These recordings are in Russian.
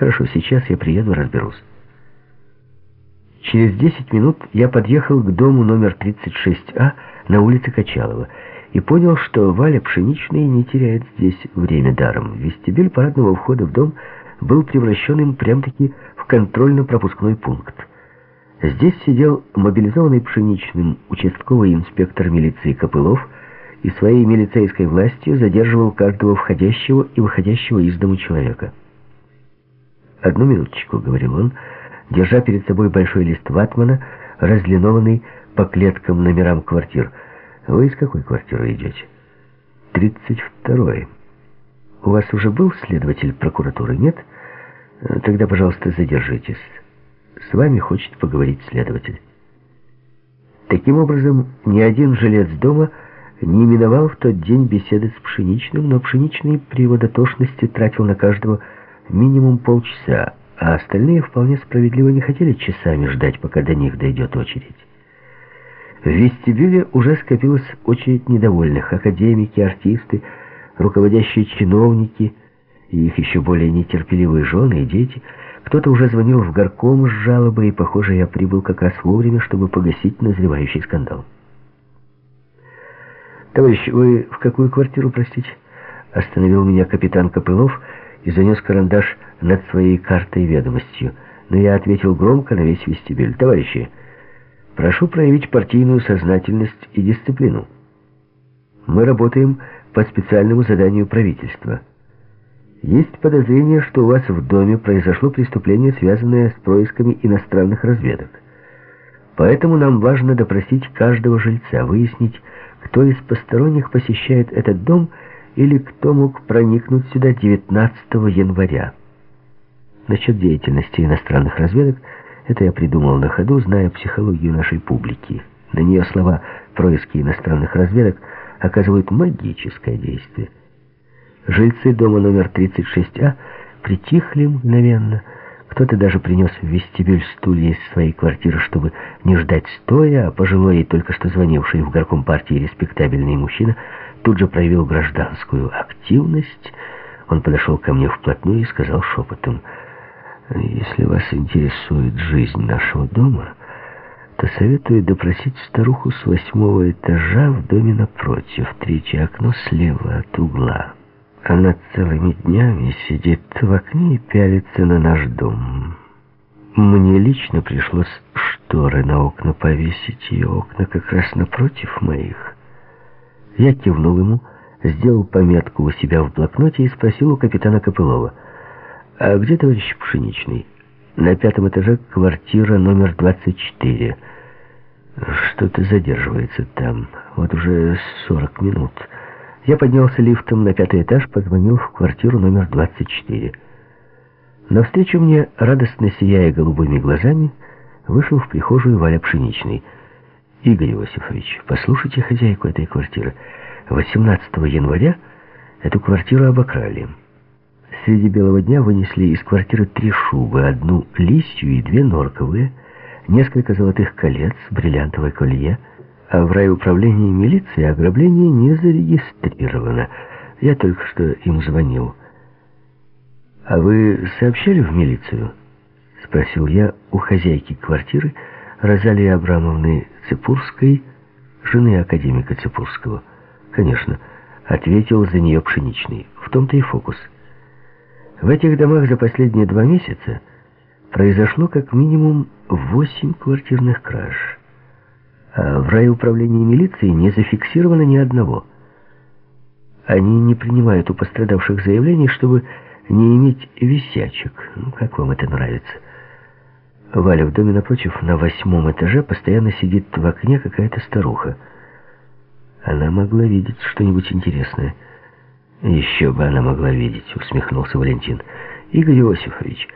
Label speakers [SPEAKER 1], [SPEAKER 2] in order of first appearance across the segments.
[SPEAKER 1] Хорошо, сейчас я приеду, разберусь. Через 10 минут я подъехал к дому номер 36А на улице Качалова и понял, что Валя Пшеничный не теряет здесь время даром. Вестибюль парадного входа в дом был превращен им прям-таки в контрольно-пропускной пункт. Здесь сидел мобилизованный Пшеничным участковый инспектор милиции Копылов и своей милицейской властью задерживал каждого входящего и выходящего из дому человека. «Одну минуточку», — говорил он, — держа перед собой большой лист ватмана, разлинованный по клеткам номерам квартир. «Вы из какой квартиры идете?» «Тридцать второй. У вас уже был следователь прокуратуры, нет? Тогда, пожалуйста, задержитесь. С вами хочет поговорить следователь». Таким образом, ни один жилец дома не именовал в тот день беседы с Пшеничным, но Пшеничный при его дотошности тратил на каждого минимум полчаса, а остальные вполне справедливо не хотели часами ждать, пока до них дойдет очередь. В вестибюле уже скопилась очередь недовольных. Академики, артисты, руководящие чиновники и их еще более нетерпеливые жены и дети. Кто-то уже звонил в горком с жалобой, и, похоже, я прибыл как раз вовремя, чтобы погасить назревающий скандал. «Товарищ, вы в какую квартиру, простите?» Остановил меня капитан Копылов и занес карандаш над своей картой ведомостью. Но я ответил громко на весь вестибюль. «Товарищи, прошу проявить партийную сознательность и дисциплину. Мы работаем по специальному заданию правительства. Есть подозрение, что у вас в доме произошло преступление, связанное с происками иностранных разведок. Поэтому нам важно допросить каждого жильца, выяснить, кто из посторонних посещает этот дом или кто мог проникнуть сюда 19 января. Насчет деятельности иностранных разведок, это я придумал на ходу, зная психологию нашей публики. На нее слова «происки иностранных разведок» оказывают магическое действие. Жильцы дома номер 36А притихли мгновенно. Кто-то даже принес в вестибюль стулья из своей квартиры, чтобы не ждать стоя, а пожилой и только что звонивший в горком партии респектабельный мужчина тут же проявил гражданскую активность. Он подошел ко мне вплотную и сказал шепотом — если вас интересует жизнь нашего дома, то советую допросить старуху с восьмого этажа в доме напротив, третье окно слева от угла. Она целыми днями сидит в окне и пялится на наш дом. Мне лично пришлось шторы на окна повесить, и окна как раз напротив моих. Я кивнул ему, сделал пометку у себя в блокноте и спросил у капитана Копылова — «А где товарищ Пшеничный?» «На пятом этаже квартира номер 24. Что-то задерживается там. Вот уже 40 минут». Я поднялся лифтом на пятый этаж, позвонил в квартиру номер 24. Навстречу мне, радостно сияя голубыми глазами, вышел в прихожую Валя Пшеничный. «Игорь Иосифович, послушайте хозяйку этой квартиры. 18 января эту квартиру обокрали». Среди белого дня вынесли из квартиры три шубы, одну лисью и две норковые, несколько золотых колец, бриллиантовое колье, а в райуправлении милиции ограбление не зарегистрировано. Я только что им звонил. «А вы сообщали в милицию?» — спросил я у хозяйки квартиры Розалии Абрамовны Цепурской, жены академика Цепурского. «Конечно», — ответил за нее Пшеничный. «В том-то и фокус». В этих домах за последние два месяца произошло как минимум восемь квартирных краж. Райуправлении милиции не зафиксировано ни одного. Они не принимают у пострадавших заявлений, чтобы не иметь висячек. Ну, как вам это нравится? Валя, в доме напротив, на восьмом этаже, постоянно сидит в окне какая-то старуха. Она могла видеть что-нибудь интересное. «Еще бы она могла видеть», — усмехнулся Валентин. «Игорь Иосифович,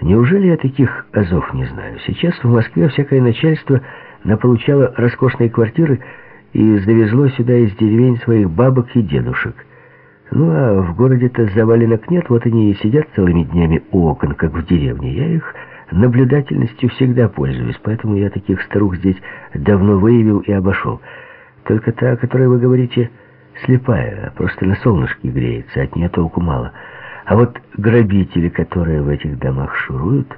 [SPEAKER 1] неужели я таких азов не знаю? Сейчас в Москве всякое начальство наполучало роскошные квартиры и завезло сюда из деревень своих бабок и дедушек. Ну, а в городе-то заваленок нет, вот они и сидят целыми днями у окон, как в деревне. Я их наблюдательностью всегда пользуюсь, поэтому я таких старух здесь давно выявил и обошел. Только та, о которой вы говорите слепая, просто на солнышке греется, от нее толку мало. А вот грабители, которые в этих домах шуруют,